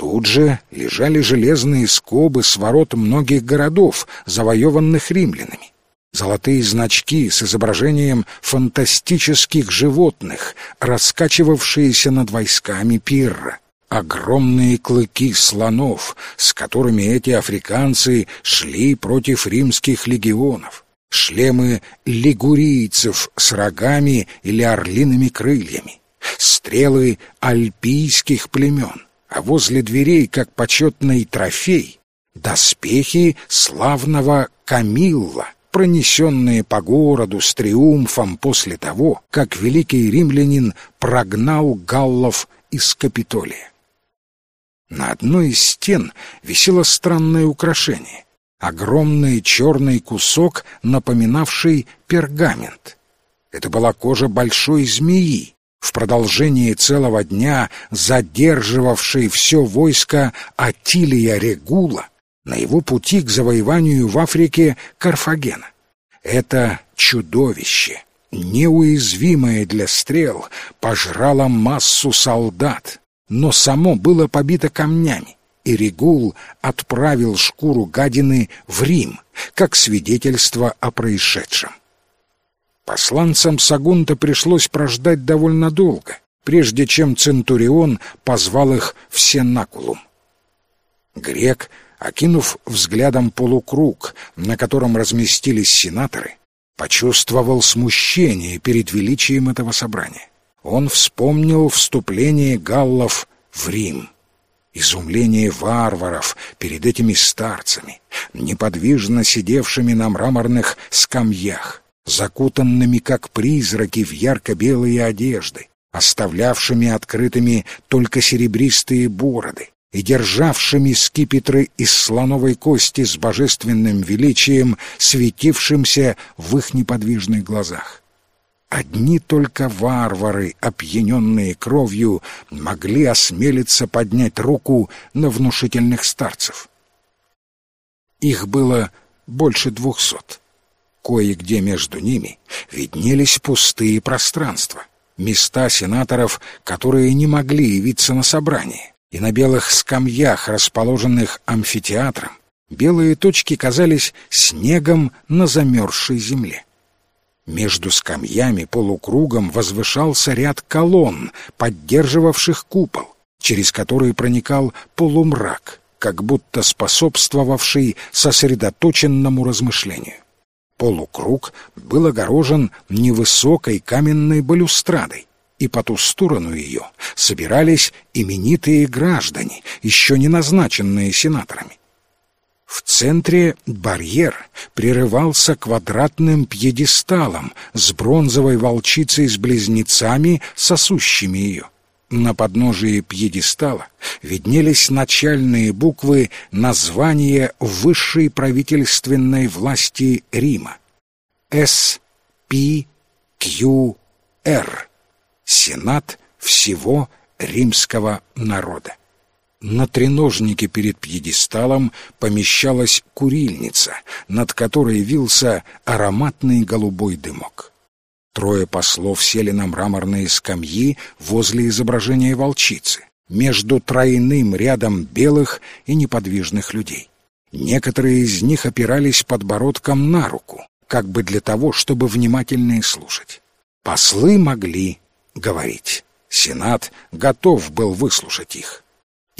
Тут же лежали железные скобы с ворот многих городов, завоеванных римлянами. Золотые значки с изображением фантастических животных, раскачивавшиеся над войсками пирра. Огромные клыки слонов, с которыми эти африканцы шли против римских легионов. Шлемы лигурийцев с рогами или орлиными крыльями. Стрелы альпийских племен а возле дверей, как почетный трофей, доспехи славного Камилла, пронесенные по городу с триумфом после того, как великий римлянин прогнал галлов из Капитолия. На одной из стен висело странное украшение — огромный черный кусок, напоминавший пергамент. Это была кожа большой змеи, в продолжении целого дня задерживавший все войско Атилия Регула на его пути к завоеванию в Африке Карфагена. Это чудовище, неуязвимое для стрел, пожрало массу солдат, но само было побито камнями, и Регул отправил шкуру гадины в Рим, как свидетельство о происшедшем. Посланцам Сагунта пришлось прождать довольно долго, прежде чем Центурион позвал их в Сенакулум. Грек, окинув взглядом полукруг, на котором разместились сенаторы, почувствовал смущение перед величием этого собрания. Он вспомнил вступление галлов в Рим, изумление варваров перед этими старцами, неподвижно сидевшими на мраморных скамьях, закутанными как призраки в ярко-белые одежды, оставлявшими открытыми только серебристые бороды и державшими скипетры из слоновой кости с божественным величием, светившимся в их неподвижных глазах. Одни только варвары, опьяненные кровью, могли осмелиться поднять руку на внушительных старцев. Их было больше двухсот. Кое-где между ними виднелись пустые пространства, места сенаторов, которые не могли явиться на собрание, и на белых скамьях, расположенных амфитеатром, белые точки казались снегом на замерзшей земле. Между скамьями полукругом возвышался ряд колонн, поддерживавших купол, через который проникал полумрак, как будто способствовавший сосредоточенному размышлению. Полукруг был огорожен невысокой каменной балюстрадой, и по ту сторону ее собирались именитые граждане, еще не назначенные сенаторами. В центре барьер прерывался квадратным пьедесталом с бронзовой волчицей с близнецами, сосущими ее. На подножии пьедестала виднелись начальные буквы названия высшей правительственной власти Рима. С. П. Q. Р. Сенат всего римского народа. На треножнике перед пьедесталом помещалась курильница, над которой вился ароматный голубой дымок. Трое послов сели на мраморные скамьи возле изображения волчицы, между тройным рядом белых и неподвижных людей. Некоторые из них опирались подбородком на руку, как бы для того, чтобы внимательнее слушать. Послы могли говорить. Сенат готов был выслушать их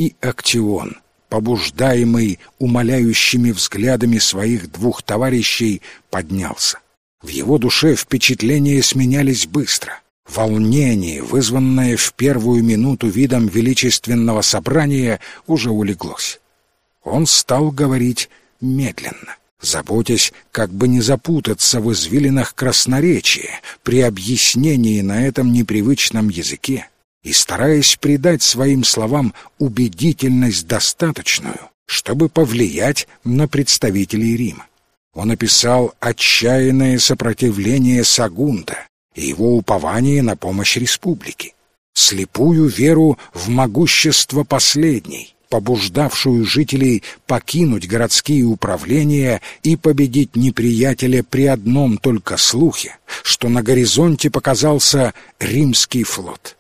и Актион, побуждаемый умоляющими взглядами своих двух товарищей, поднялся. В его душе впечатления сменялись быстро. Волнение, вызванное в первую минуту видом величественного собрания, уже улеглось. Он стал говорить медленно, заботясь как бы не запутаться в извилинах красноречия при объяснении на этом непривычном языке и стараясь придать своим словам убедительность достаточную, чтобы повлиять на представителей Рима. Он описал отчаянное сопротивление Сагунта и его упование на помощь республике, слепую веру в могущество последней, побуждавшую жителей покинуть городские управления и победить неприятеля при одном только слухе, что на горизонте показался римский флот.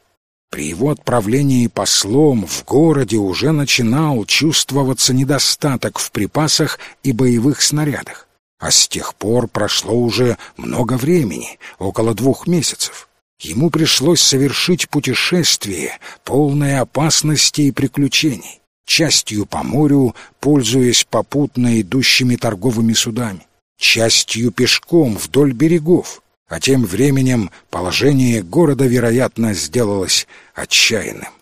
При его отправлении послом в городе уже начинал чувствоваться недостаток в припасах и боевых снарядах. А с тех пор прошло уже много времени, около двух месяцев. Ему пришлось совершить путешествие, полное опасностей и приключений, частью по морю, пользуясь попутно идущими торговыми судами, частью пешком вдоль берегов, а тем временем положение города, вероятно, сделалось отчаянным.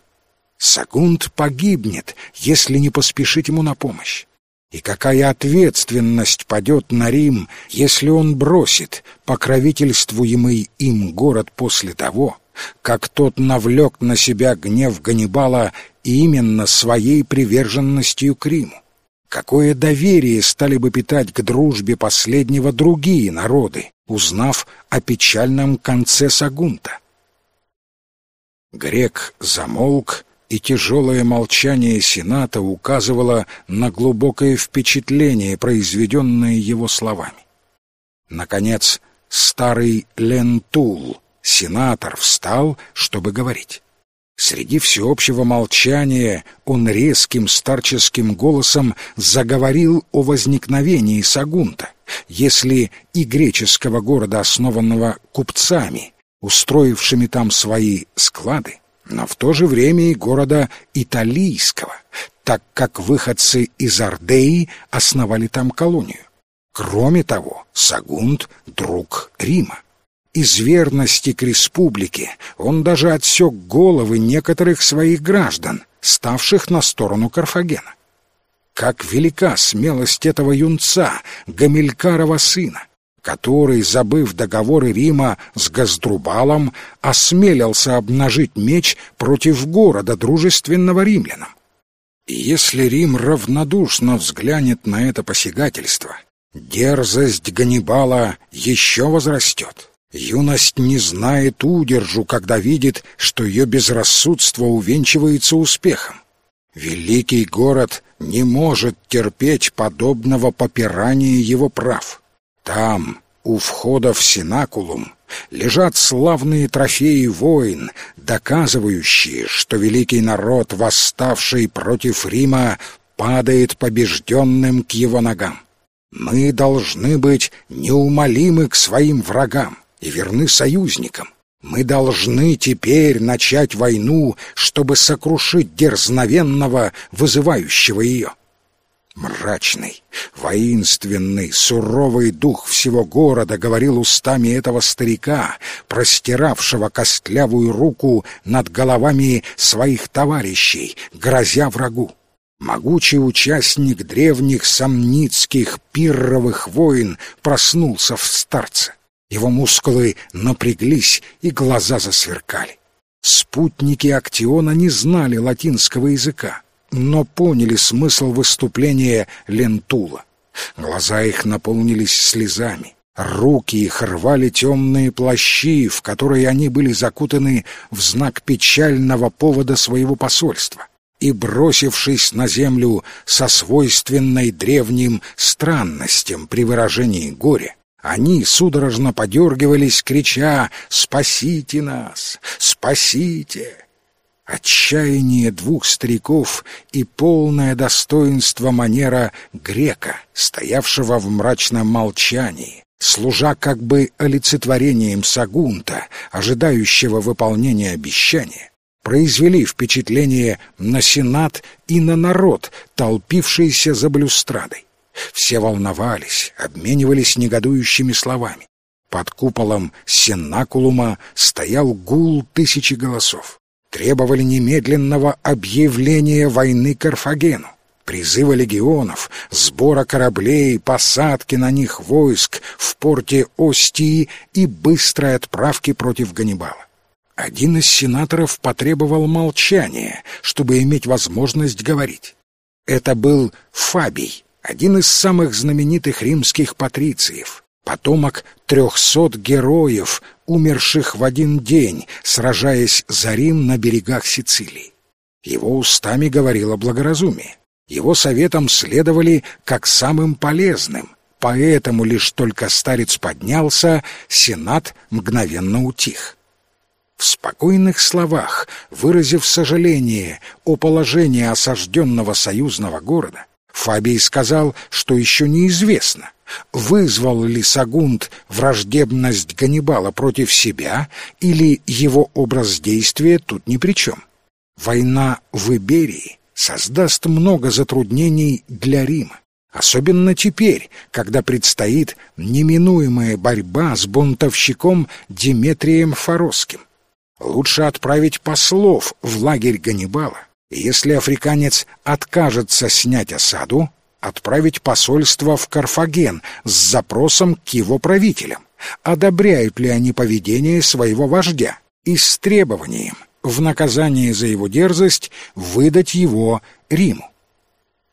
Сагунт погибнет, если не поспешить ему на помощь. И какая ответственность падет на Рим, если он бросит покровительствуемый им город после того, как тот навлек на себя гнев Ганнибала именно своей приверженностью к Риму? Какое доверие стали бы питать к дружбе последнего другие народы, узнав о печальном конце Сагунта? Грек замолк, и тяжелое молчание Сената указывало на глубокое впечатление, произведенное его словами. Наконец, старый Лентул, сенатор, встал, чтобы говорить. Среди всеобщего молчания он резким старческим голосом заговорил о возникновении Сагунта, если и греческого города, основанного купцами, устроившими там свои склады, но в то же время и города италийского, так как выходцы из Ардеи основали там колонию. Кроме того, Сагунт — друг Рима. Из верности к республике он даже отсек головы некоторых своих граждан, ставших на сторону Карфагена. Как велика смелость этого юнца, Гамилькарова сына, который, забыв договоры Рима с Газдрубалом, осмелился обнажить меч против города, дружественного римлянам. И если Рим равнодушно взглянет на это посягательство, дерзость Ганнибала еще возрастет. Юность не знает удержу, когда видит, что ее безрассудство увенчивается успехом. Великий город не может терпеть подобного попирания его прав. Там, у входа в Синакулум, лежат славные трофеи войн, доказывающие, что великий народ, восставший против Рима, падает побежденным к его ногам. Мы должны быть неумолимы к своим врагам и верны союзникам. Мы должны теперь начать войну, чтобы сокрушить дерзновенного, вызывающего ее. Мрачный, воинственный, суровый дух всего города говорил устами этого старика, простиравшего костлявую руку над головами своих товарищей, грозя врагу. Могучий участник древних сомницких пирровых войн проснулся в старце. Его мускулы напряглись, и глаза засверкали. Спутники Актиона не знали латинского языка, но поняли смысл выступления Лентула. Глаза их наполнились слезами. Руки их рвали темные плащи, в которые они были закутаны в знак печального повода своего посольства. И, бросившись на землю со свойственной древним странностям при выражении горя, они судорожно подергивались, крича «Спасите нас! Спасите!» Отчаяние двух стариков и полное достоинство манера грека, стоявшего в мрачном молчании, служа как бы олицетворением Сагунта, ожидающего выполнения обещания, произвели впечатление на сенат и на народ, толпившийся за блюстрадой. Все волновались, обменивались негодующими словами. Под куполом Сеннакулума стоял гул тысячи голосов. Требовали немедленного объявления войны Карфагену, призыва легионов, сбора кораблей, посадки на них войск в порте Остии и быстрой отправки против Ганнибала. Один из сенаторов потребовал молчания, чтобы иметь возможность говорить. Это был Фабий, один из самых знаменитых римских патрициев, потомок трехсот героев, умерших в один день, сражаясь за Рим на берегах Сицилии. Его устами говорило благоразумие. Его советам следовали как самым полезным, поэтому лишь только старец поднялся, сенат мгновенно утих. В спокойных словах, выразив сожаление о положении осажденного союзного города, Фабий сказал, что еще неизвестно, вызвал ли Сагунт враждебность Ганнибала против себя или его образ действия тут ни при чем. Война в Иберии создаст много затруднений для Рима, особенно теперь, когда предстоит неминуемая борьба с бунтовщиком Диметрием Форосским. Лучше отправить послов в лагерь Ганнибала, если африканец откажется снять осаду, отправить посольство в Карфаген с запросом к его правителям, одобряют ли они поведение своего вождя и с требованием в наказание за его дерзость выдать его Риму.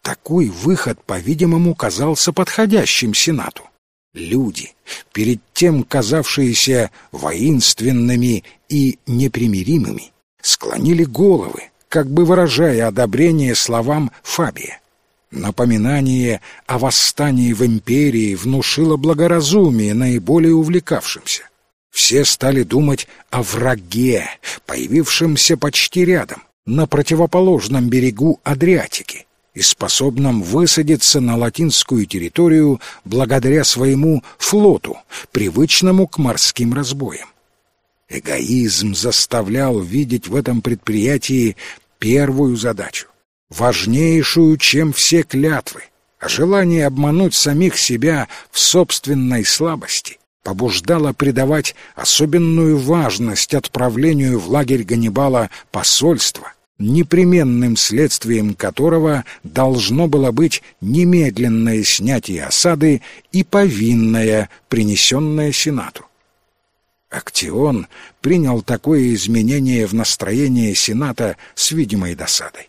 Такой выход, по-видимому, казался подходящим Сенату. Люди, перед тем казавшиеся воинственными и непримиримыми, склонили головы, как бы выражая одобрение словам Фабия. Напоминание о восстании в империи внушило благоразумие наиболее увлекавшимся. Все стали думать о враге, появившемся почти рядом, на противоположном берегу Адриатики и способном высадиться на латинскую территорию благодаря своему флоту, привычному к морским разбоям. Эгоизм заставлял видеть в этом предприятии первую задачу, важнейшую, чем все клятвы, а желание обмануть самих себя в собственной слабости побуждало придавать особенную важность отправлению в лагерь Ганнибала посольства, непременным следствием которого должно было быть немедленное снятие осады и повинное, принесенное Сенату. Актион принял такое изменение в настроении Сената с видимой досадой.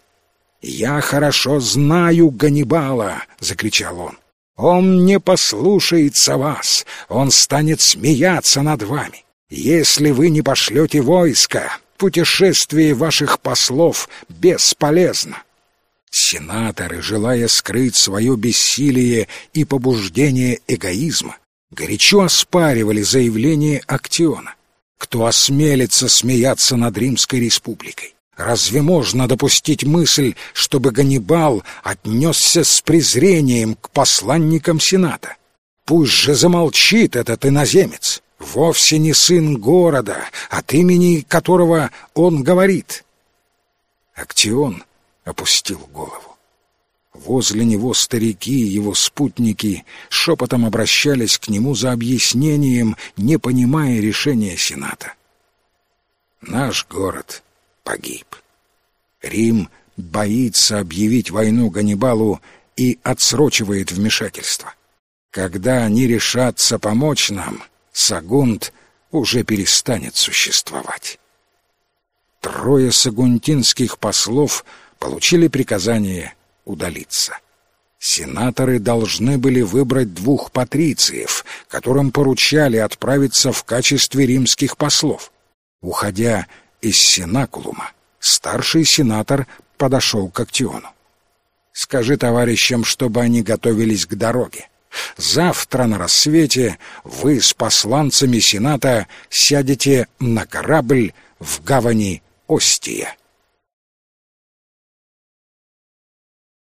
«Я хорошо знаю Ганнибала!» — закричал он. «Он не послушается вас, он станет смеяться над вами. Если вы не пошлете войска, путешествие ваших послов бесполезно». Сенаторы, желая скрыть свое бессилие и побуждение эгоизма, горячо оспаривали заявление Актиона. Кто осмелится смеяться над Римской республикой? Разве можно допустить мысль, чтобы Ганнибал отнесся с презрением к посланникам Сената? Пусть же замолчит этот иноземец, вовсе не сын города, от имени которого он говорит. Актион опустил голову. Возле него старики, его спутники, шепотом обращались к нему за объяснением, не понимая решения Сената. Наш город погиб. Рим боится объявить войну Ганнибалу и отсрочивает вмешательство. Когда они решатся помочь нам, Сагунт уже перестанет существовать. Трое сагунтинских послов получили приказание удалиться. Сенаторы должны были выбрать двух патрициев, которым поручали отправиться в качестве римских послов. Уходя из Сенакулума, старший сенатор подошел к Актиону. «Скажи товарищам, чтобы они готовились к дороге. Завтра на рассвете вы с посланцами Сената сядете на корабль в гавани Остия».